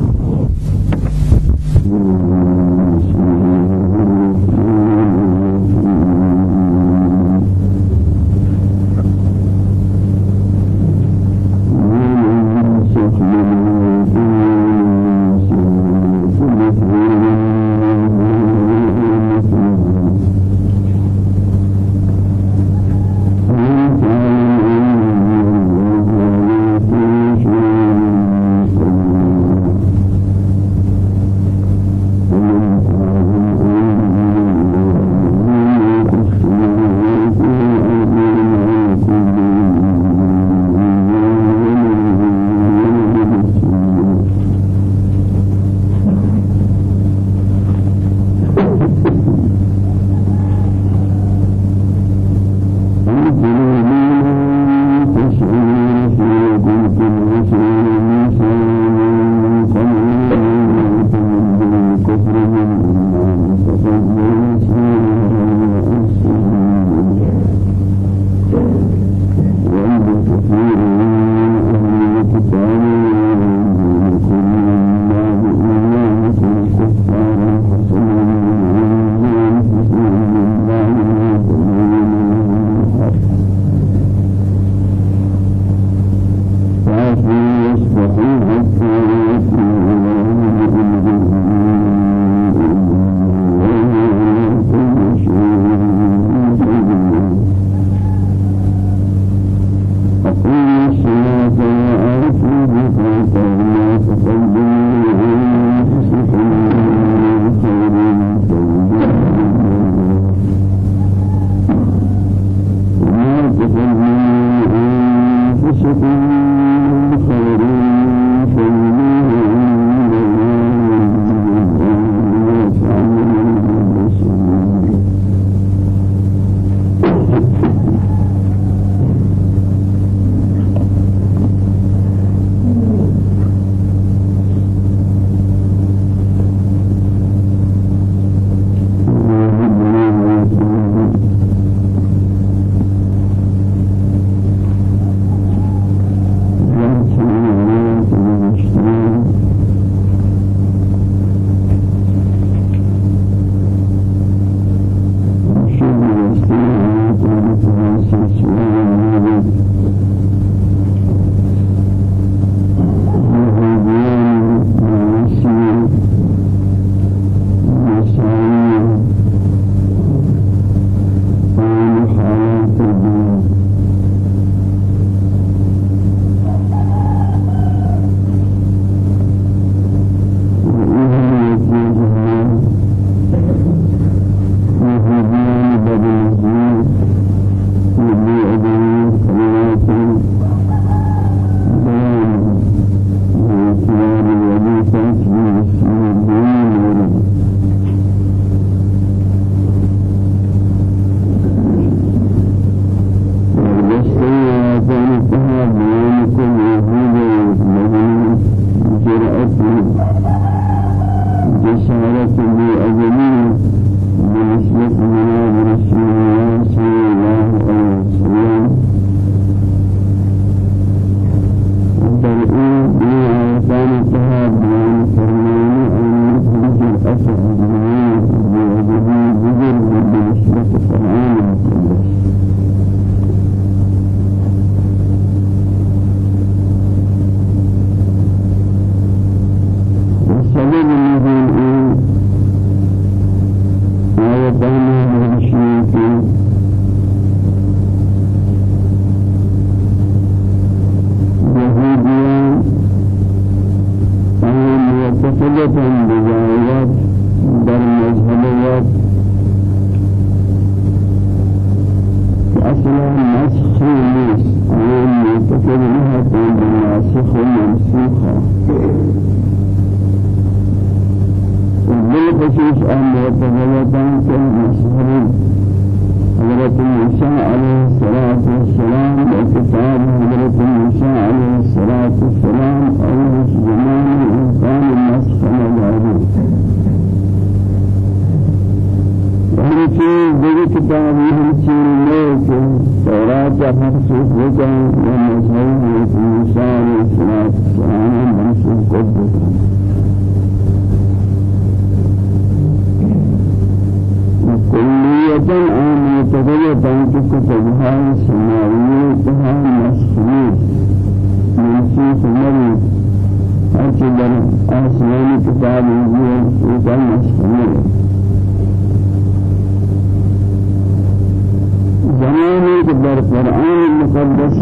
Speaker 1: زمانی که در قرآن مقدس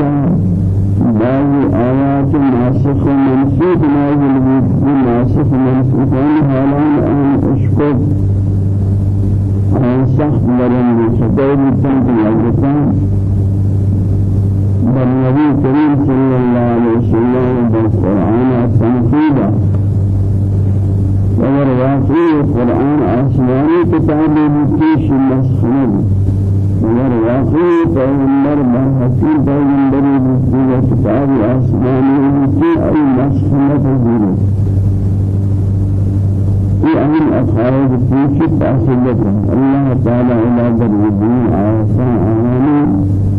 Speaker 1: بعض آیات ناسخ و منسوخ نازل بود ناسخ و منسوخان حالان آن اشکب آن سخت مرن شدید بودن که یادتان بر نبی کریم صلی اللہ وسلم در قرآن اگر واقعی قرآن آسمانی کتاب بکیش مسخنه مگر واقعی پیغمبر حکیم پیغمبری بسید کتاب آسمانی کی ای مسخنت زیرو ای اہم اخارج پوچھی تاثلت اللہ تعالی در الدین آسان آمانی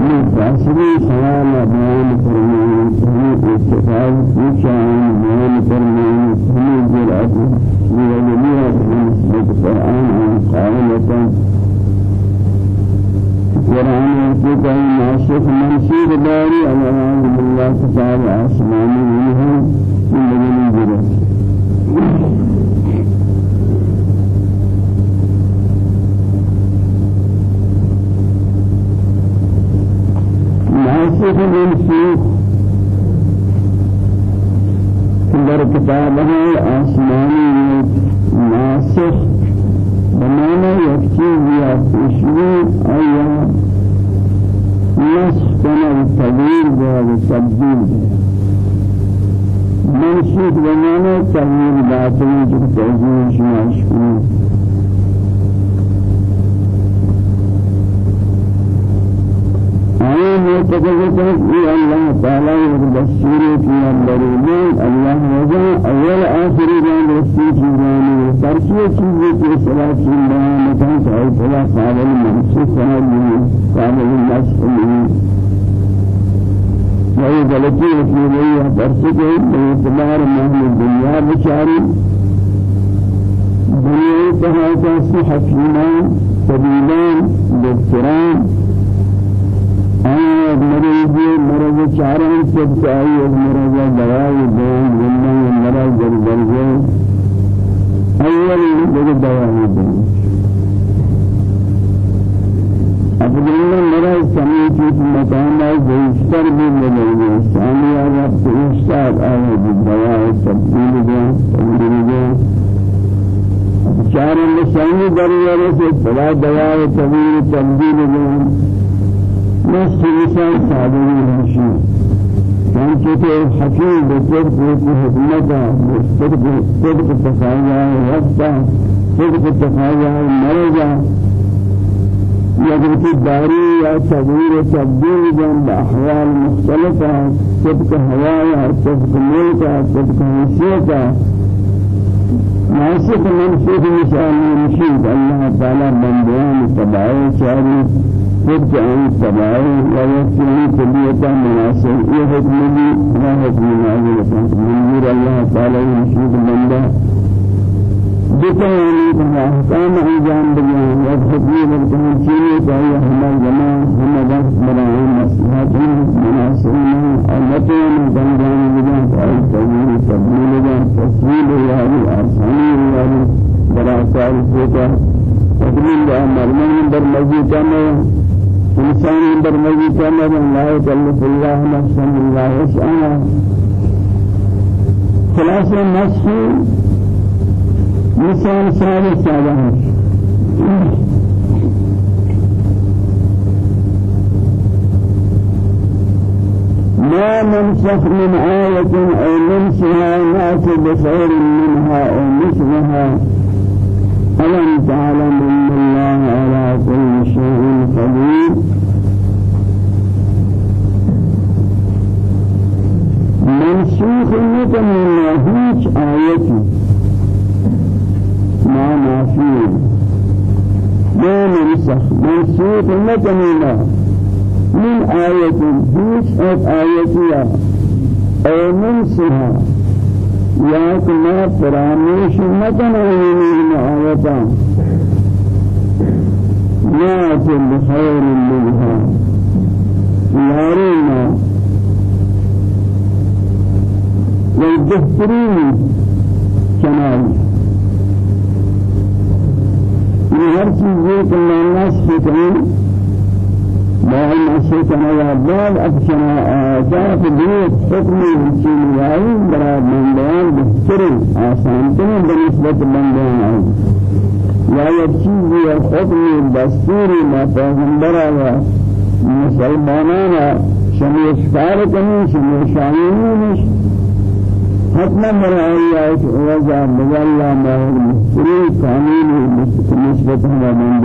Speaker 1: یہ تاثری سوال بیان فرمائے ہمیں اتفاق پوچھا بیان فرمائے ہمیں جرأت یہ نبی قرآن قائلتا قرآن کوئی ناسخ منصور داری الحمد لله کتاب آسمانی منه زندگی ناسخ منصور در کتاب آسمانی ناسخ بمعنى يكتب يا نسخ كان التغيير والتبديل منسوخ بمعنى تغيير باطل جو تغيير شماشكو آية معتقدة في الله تعالى والبشير في الدرجات الله وجه أول آخر جان رسول جان تركيه چیزی کے صلاة اللہ مکان صاحب فلا قابل منصوص ہے قابل مسئول وهي غلطی في رہی ہے پرسے کے اعتبار مہم دنیا بچاری دنیا کہا کہ آیا مریضی مرض چاران سب چاہیے مرض دوائی دین زندہ مرض درجے اول جگہ دوائی دین اب جنہ مرض سمی چیز مکان ہے زیستر بھی ملے ثانی آیا استاد آیا دوائی تبدیل دیں تبدیل دیں چاروں میں سنگی درجے سے بلا دوائی تبدیل تبدیل دیں انسان صادری رشی كان كتير حكيم بصدق حكمته بصدق صدق تخايا وقتا صدق تخايا مرجع يدرك الداري يا تغيير تبديل جنب أحوال مختلفة صدق هوايا صدق ملكا صدق حسيتا ناسخ منسوخ مثال المشيد الله تعالى بنديان تبعي شاري خود جان سبائے یکسنی کلیتا مناسب. یہ حکم بھی نہ حکم نازل. منظور اللہ تعالی مشهود بندہ بتوانی بنا احکام انجام بیان یا حکمی بلکہ چیزیں چاہیے ہمارا جماع ہم وقت برائے مصلحت مناسب اور متون جنجان بیان اور تغییر تبدیل بیان تصویل یاری آسانی یاری برا سال سے در مسجد كما إنسان در مجلس الله لا يكلف الله نفسا الله وسعها خلاصة نفس مثال صالح صالح ما ننسخ من آية أو ننسها نأتي بخير منها أو مثلها. ألم تعلم أن الله على كل شيء قدير؟ منسوخ نكمل هيج آيتي ما نافيه ما ننسخ منسوخ نكمل من آية هيج آية أو منسها یا کہ میں فراموش مکن این آیتا نات بخیر منها یارینا والبهترین كمال یہ ہر چیز یہ کہ اللہ نسخ المسيطنا يا بعض أفشنا آجات بيت حكم الشيء يعي برا من بيان بسكر آسان تنا بالنسبة من بيان يا يبشي الحكم الدستور ما فهم برا مسلمانانا شميش فارقني شميش شامينيش حتما مرأيات وزا مجالا ما هو المسكري قانوني نسبة من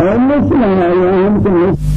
Speaker 1: الله اور مثل